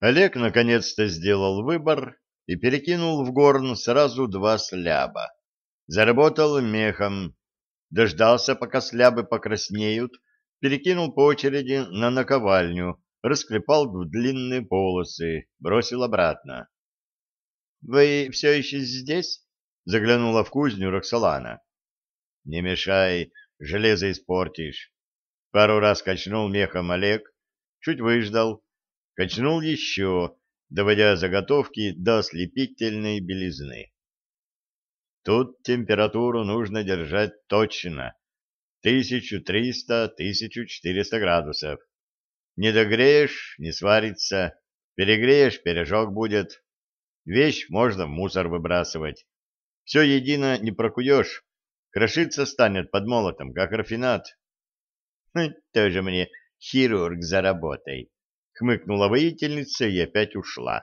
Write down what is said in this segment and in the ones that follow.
Олег наконец-то сделал выбор и перекинул в горн сразу два сляба. Заработал мехом, дождался, пока слябы покраснеют, перекинул по очереди на наковальню, расклепал в длинные полосы, бросил обратно. — Вы все еще здесь? — заглянула в кузню Роксолана. — Не мешай, железо испортишь. Пару раз качнул мехом Олег, чуть выждал, качнул еще, доводя заготовки до ослепительной белизны. Тут температуру нужно держать точно, 1300-1400 градусов. Не догреешь — не сварится, перегреешь — пережог будет. Вещь можно в мусор выбрасывать. Все едино не прокуешь, крошиться станет под молотом, как рафинат. «Хм, тоже мне хирург за работой, хмыкнула воительница и опять ушла.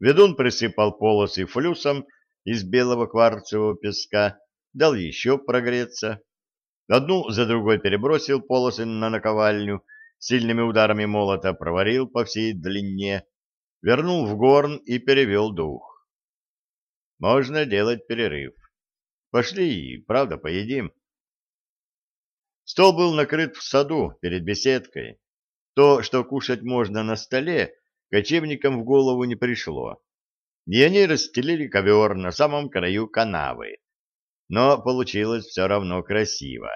Ведун присыпал полосы флюсом из белого кварцевого песка, дал еще прогреться. Одну за другой перебросил полосы на наковальню, сильными ударами молота проварил по всей длине, вернул в горн и перевел дух. Можно делать перерыв. Пошли, правда, поедим. Стол был накрыт в саду перед беседкой. То, что кушать можно на столе, кочевникам в голову не пришло и они расстелили ковер на самом краю канавы. Но получилось все равно красиво.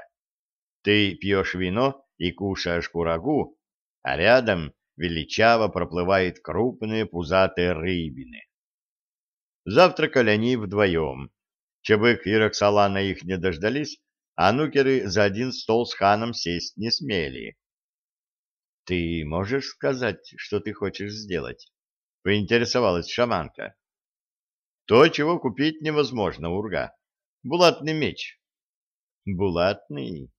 Ты пьешь вино и кушаешь курагу, а рядом величаво проплывают крупные пузатые рыбины. Завтракали они вдвоем. Чебык и Роксолана их не дождались, а нукеры за один стол с ханом сесть не смели. — Ты можешь сказать, что ты хочешь сделать? поинтересовалась шаманка. То, чего купить невозможно, урга. Булатный меч. Булатный?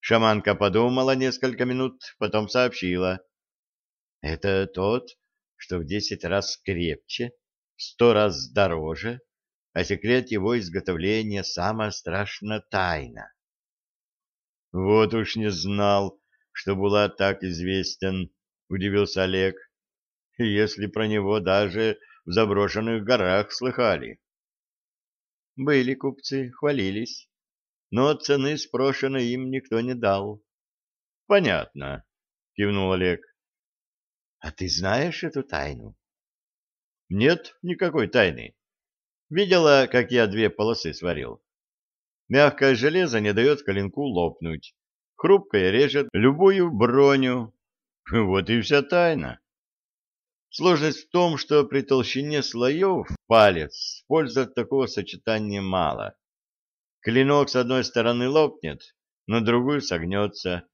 Шаманка подумала несколько минут, потом сообщила. Это тот, что в десять раз крепче, в сто раз дороже, а секрет его изготовления самая страшная тайна. Вот уж не знал, что Булат так известен, удивился Олег если про него даже в заброшенных горах слыхали. Были купцы, хвалились, но цены спрошенной им никто не дал. — Понятно, — кивнул Олег. — А ты знаешь эту тайну? — Нет никакой тайны. Видела, как я две полосы сварил. Мягкое железо не дает клинку лопнуть, хрупкое режет любую броню. Вот и вся тайна. Сложность в том, что при толщине слоев палец пользы от такого сочетания мало. Клинок с одной стороны лопнет, на другую согнется.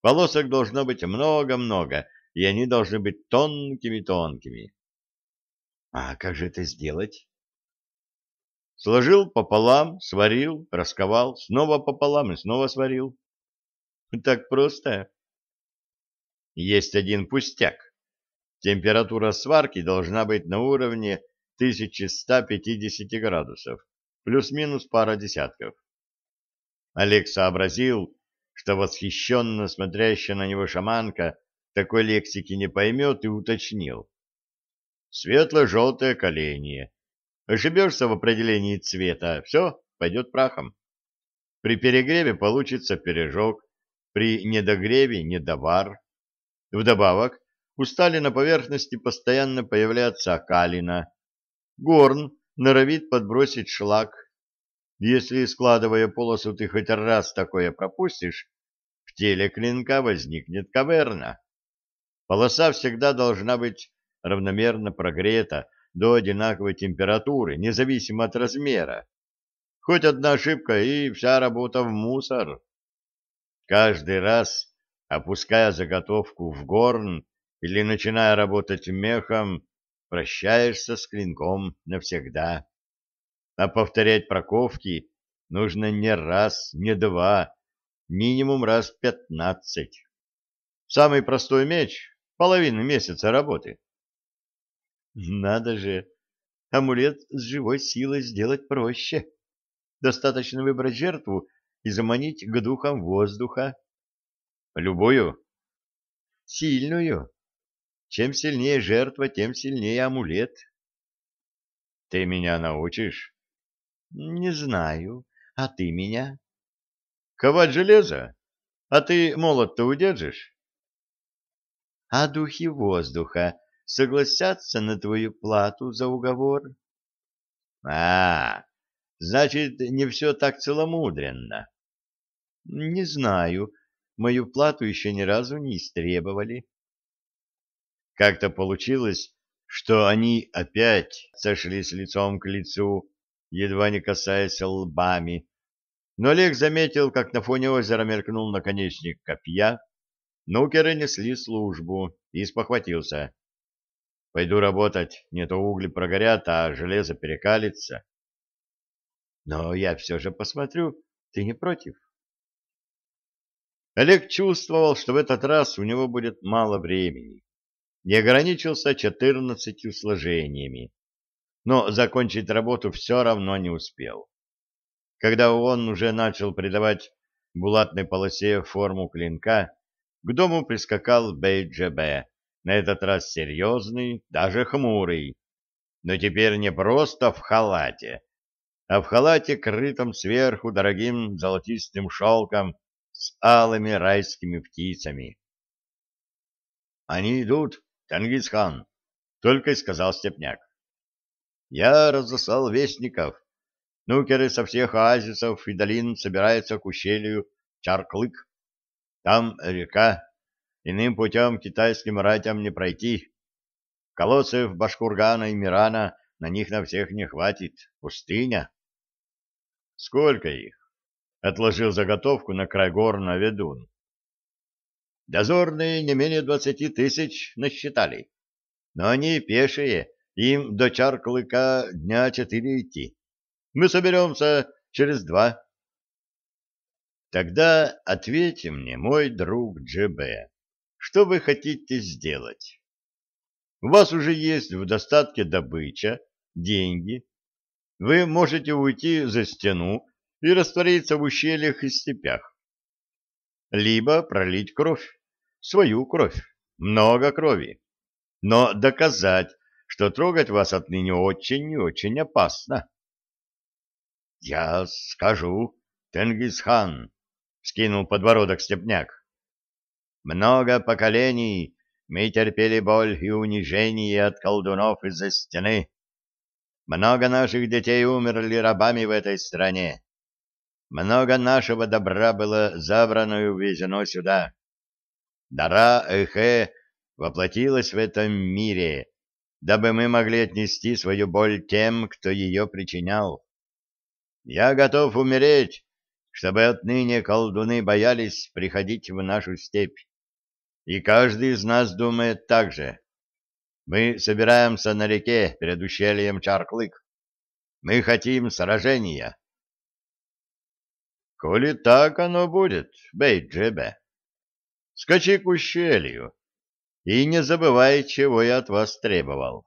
Полосок должно быть много-много, и они должны быть тонкими-тонкими. А как же это сделать? Сложил пополам, сварил, расковал, снова пополам и снова сварил. Так просто. Есть один пустяк. Температура сварки должна быть на уровне 1150 градусов, плюс-минус пара десятков. Олег сообразил, что восхищенно смотрящая на него шаманка такой лексики не поймет и уточнил. Светло-желтое коление. Ошибешься в определении цвета, все, пойдет прахом. При перегреве получится пережог, при недогреве – недовар. Вдобавок, у стали на поверхности постоянно появляется окалина. Горн норовит подбросить шлак. Если, складывая полосу, ты хоть раз такое пропустишь, в теле клинка возникнет каверна. Полоса всегда должна быть равномерно прогрета до одинаковой температуры, независимо от размера. Хоть одна ошибка, и вся работа в мусор. Каждый раз, опуская заготовку в горн, или, начиная работать мехом, прощаешься с клинком навсегда. А повторять проковки нужно не раз, не два, минимум раз пятнадцать. Самый простой меч — половина месяца работы. Надо же, амулет с живой силой сделать проще. Достаточно выбрать жертву и заманить к духам воздуха. Любую? Сильную чем сильнее жертва, тем сильнее амулет. Ты меня научишь? Не знаю. А ты меня? Ковать железо? А ты молот-то удержишь? А духи воздуха согласятся на твою плату за уговор? А, значит, не все так целомудренно. Не знаю. Мою плату еще ни разу не истребовали. Как-то получилось, что они опять сошлись лицом к лицу, едва не касаясь лбами. Но Олег заметил, как на фоне озера мелькнул наконечник копья. Нукеры несли службу и спохватился. Пойду работать, не то угли прогорят, а железо перекалится. Но я все же посмотрю, ты не против? Олег чувствовал, что в этот раз у него будет мало времени. Не ограничился четырнадцатью сложениями, но закончить работу все равно не успел. Когда он уже начал придавать булатной полосе форму клинка, к дому прискакал Бейджебе, на этот раз серьезный, даже хмурый, но теперь не просто в халате, а в халате, крытом сверху дорогим золотистым шелком с алыми райскими птицами. «Они идут, Тенгисхан», — только и сказал Степняк. «Я разослал вестников. Нукеры со всех оазисов и долин собираются к ущелью Чарклык. Там река. Иным путем китайским ратям не пройти. Колоссов Башкургана и Мирана на них на всех не хватит. Пустыня». «Сколько их?» Отложил заготовку на край горна ведун. Дозорные не менее двадцати тысяч насчитали, но они пешие, им до Чарклыка дня четыре идти. Мы соберемся через два. Тогда ответьте мне, мой друг ДжБ, что вы хотите сделать? У вас уже есть в достатке добыча, деньги. Вы можете уйти за стену и раствориться в ущельях и степях. Либо пролить кровь, свою кровь, много крови, но доказать, что трогать вас отныне очень и очень опасно. — Я скажу, Тенгисхан, — скинул подбородок степняк. — Много поколений мы терпели боль и унижение от колдунов из-за стены. Много наших детей умерли рабами в этой стране. Много нашего добра было забрано и увезено сюда. Дара Эхе воплотилась в этом мире, дабы мы могли отнести свою боль тем, кто ее причинял. Я готов умереть, чтобы отныне колдуны боялись приходить в нашу степь. И каждый из нас думает так же. Мы собираемся на реке перед ущельем Чарклык. Мы хотим сражения. Коли так оно будет, Бейджебе, скачи к ущелью и не забывай, чего я от вас требовал.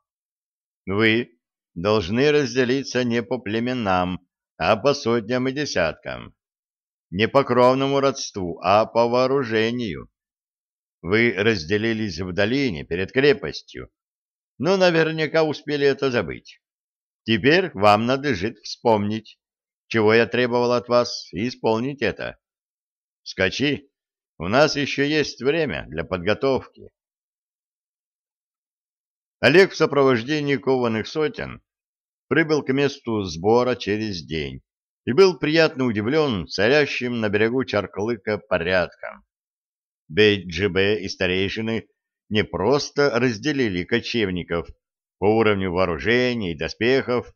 Вы должны разделиться не по племенам, а по сотням и десяткам. Не по кровному родству, а по вооружению. Вы разделились в долине перед крепостью, но наверняка успели это забыть. Теперь вам надлежит вспомнить, чего я требовал от вас, и исполнить это. Скачи, у нас еще есть время для подготовки. Олег в сопровождении кованых сотен прибыл к месту сбора через день и был приятно удивлен царящим на берегу Чарклыка порядком. БГБ и старейшины не просто разделили кочевников по уровню вооружений и доспехов,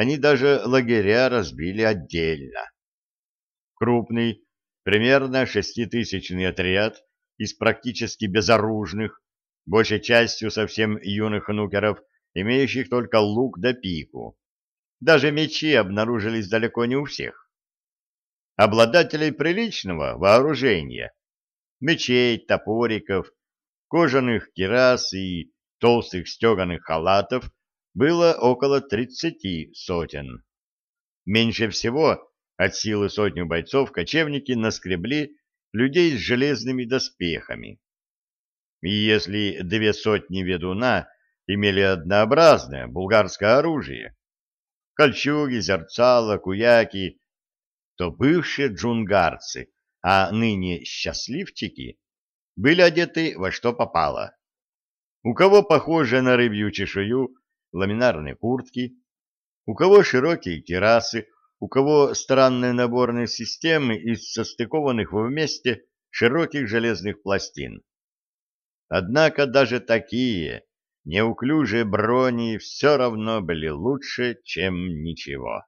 они даже лагеря разбили отдельно. Крупный, примерно шеститысячный отряд из практически безоружных, большей частью совсем юных нукеров, имеющих только лук да пику. Даже мечи обнаружились далеко не у всех. Обладателей приличного вооружения, мечей, топориков, кожаных кирас и толстых стеганых халатов было около тридцати сотен. Меньше всего от силы сотню бойцов кочевники наскребли людей с железными доспехами. И если две сотни ведуна имели однообразное булгарское оружие, кольчуги, зерцала, куяки, то бывшие джунгарцы, а ныне счастливчики, были одеты во что попало. У кого похожие на рыбью чешую ламинарные куртки, у кого широкие террасы, у кого странные наборные системы из состыкованных вместе широких железных пластин. Однако даже такие неуклюжие брони все равно были лучше, чем ничего.